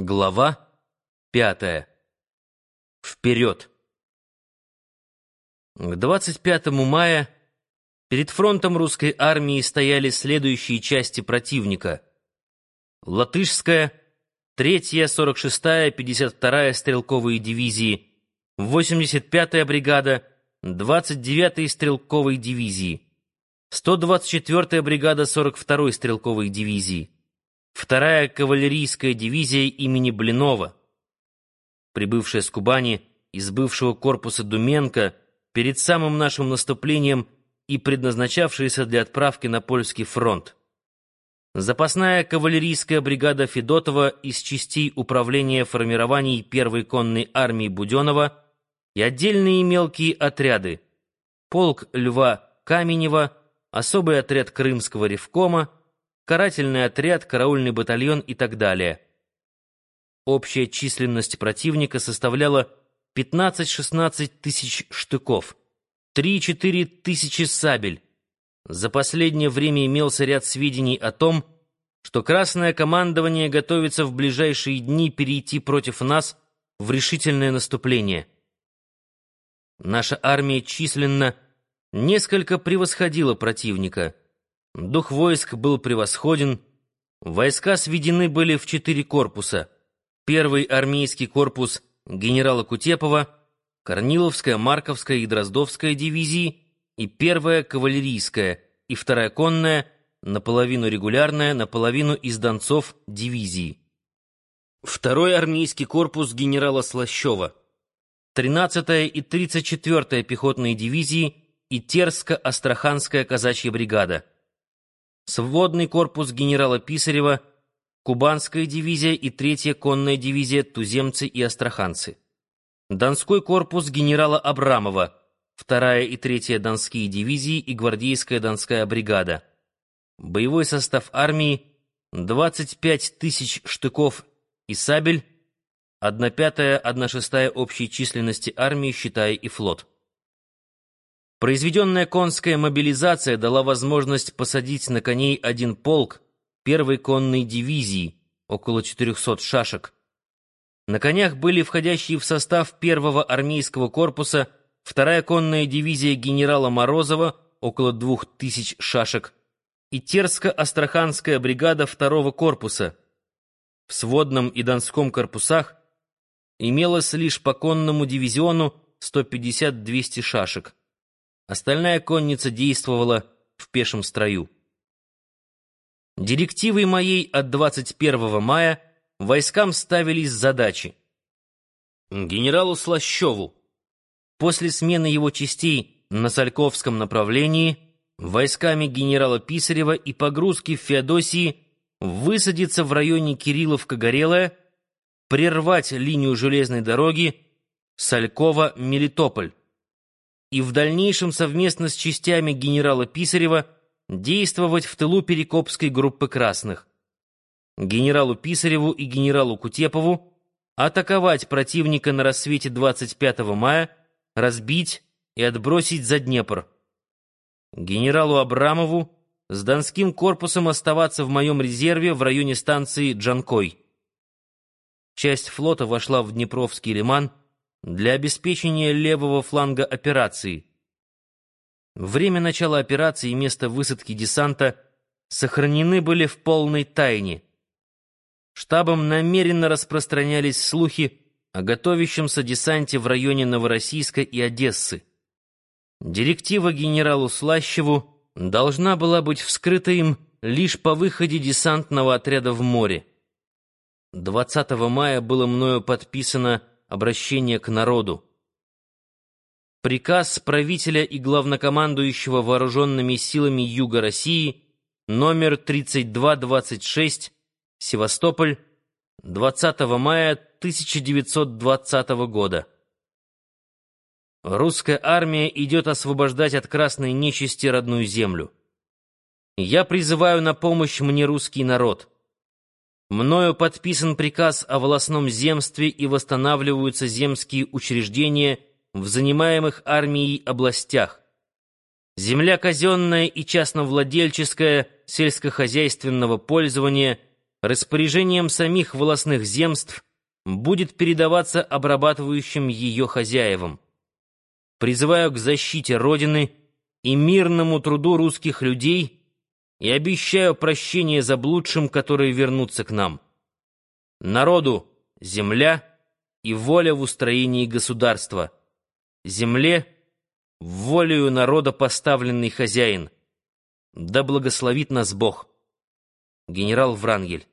Глава пятая. Вперед! К 25 мая перед фронтом русской армии стояли следующие части противника. Латышская, 3-я, 46-я, 52-я стрелковые дивизии, 85-я бригада, 29-й стрелковой дивизии, 124-я бригада 42-й стрелковой дивизии, вторая кавалерийская дивизия имени Блинова, прибывшая с Кубани из бывшего корпуса Думенко перед самым нашим наступлением и предназначавшаяся для отправки на польский фронт. Запасная кавалерийская бригада Федотова из частей управления формирований первой конной армии Буденова и отдельные мелкие отряды полк Льва Каменева, особый отряд Крымского ревкома, карательный отряд, караульный батальон и так далее. Общая численность противника составляла 15-16 тысяч штыков, 3-4 тысячи сабель. За последнее время имелся ряд сведений о том, что Красное командование готовится в ближайшие дни перейти против нас в решительное наступление. Наша армия численно несколько превосходила противника — Дух войск был превосходен. Войска сведены были в четыре корпуса. Первый армейский корпус генерала Кутепова, Корниловская, Марковская и Дроздовская дивизии и первая кавалерийская и вторая конная, наполовину регулярная, наполовину из донцов дивизии. Второй армейский корпус генерала Слащева, 13-я и 34-я пехотные дивизии и Терско-Астраханская казачья бригада сводный корпус генерала Писарева, Кубанская дивизия и третья конная дивизия туземцы и астраханцы. Донской корпус генерала Абрамова, вторая и третья донские дивизии и гвардейская донская бригада. Боевой состав армии 25 тысяч штыков и сабель, 1 пятая, 1 шестая общей численности армии, считая и флот. Произведенная конская мобилизация дала возможность посадить на коней один полк первой конной дивизии, около 400 шашек. На конях были входящие в состав первого армейского корпуса вторая конная дивизия генерала Морозова, около 2000 шашек, и Терско-Астраханская бригада второго корпуса. В сводном и донском корпусах имелось лишь по конному дивизиону 150-200 шашек. Остальная конница действовала в пешем строю. Директивой моей от 21 мая войскам ставились задачи. Генералу Слащеву после смены его частей на Сальковском направлении войсками генерала Писарева и погрузки в Феодосии высадиться в районе Кирилловка-Горелая, прервать линию железной дороги Салькова-Мелитополь и в дальнейшем совместно с частями генерала Писарева действовать в тылу Перекопской группы красных. Генералу Писареву и генералу Кутепову атаковать противника на рассвете 25 мая, разбить и отбросить за Днепр. Генералу Абрамову с Донским корпусом оставаться в моем резерве в районе станции Джанкой. Часть флота вошла в Днепровский лиман для обеспечения левого фланга операции. Время начала операции и место высадки десанта сохранены были в полной тайне. Штабом намеренно распространялись слухи о готовящемся десанте в районе Новороссийска и Одессы. Директива генералу Слащеву должна была быть вскрыта им лишь по выходе десантного отряда в море. 20 мая было мною подписано обращение к народу. Приказ правителя и главнокомандующего вооруженными силами Юга России номер 3226, Севастополь, 20 мая 1920 года. Русская армия идет освобождать от красной нечисти родную землю. Я призываю на помощь мне русский народ. Мною подписан приказ о волосном земстве и восстанавливаются земские учреждения в занимаемых армией областях. Земля казенная и частновладельческая сельскохозяйственного пользования распоряжением самих волосных земств будет передаваться обрабатывающим ее хозяевам. Призываю к защите Родины и мирному труду русских людей и обещаю прощение заблудшим, которые вернутся к нам. Народу — земля и воля в устроении государства. Земле — волею народа поставленный хозяин. Да благословит нас Бог. Генерал Врангель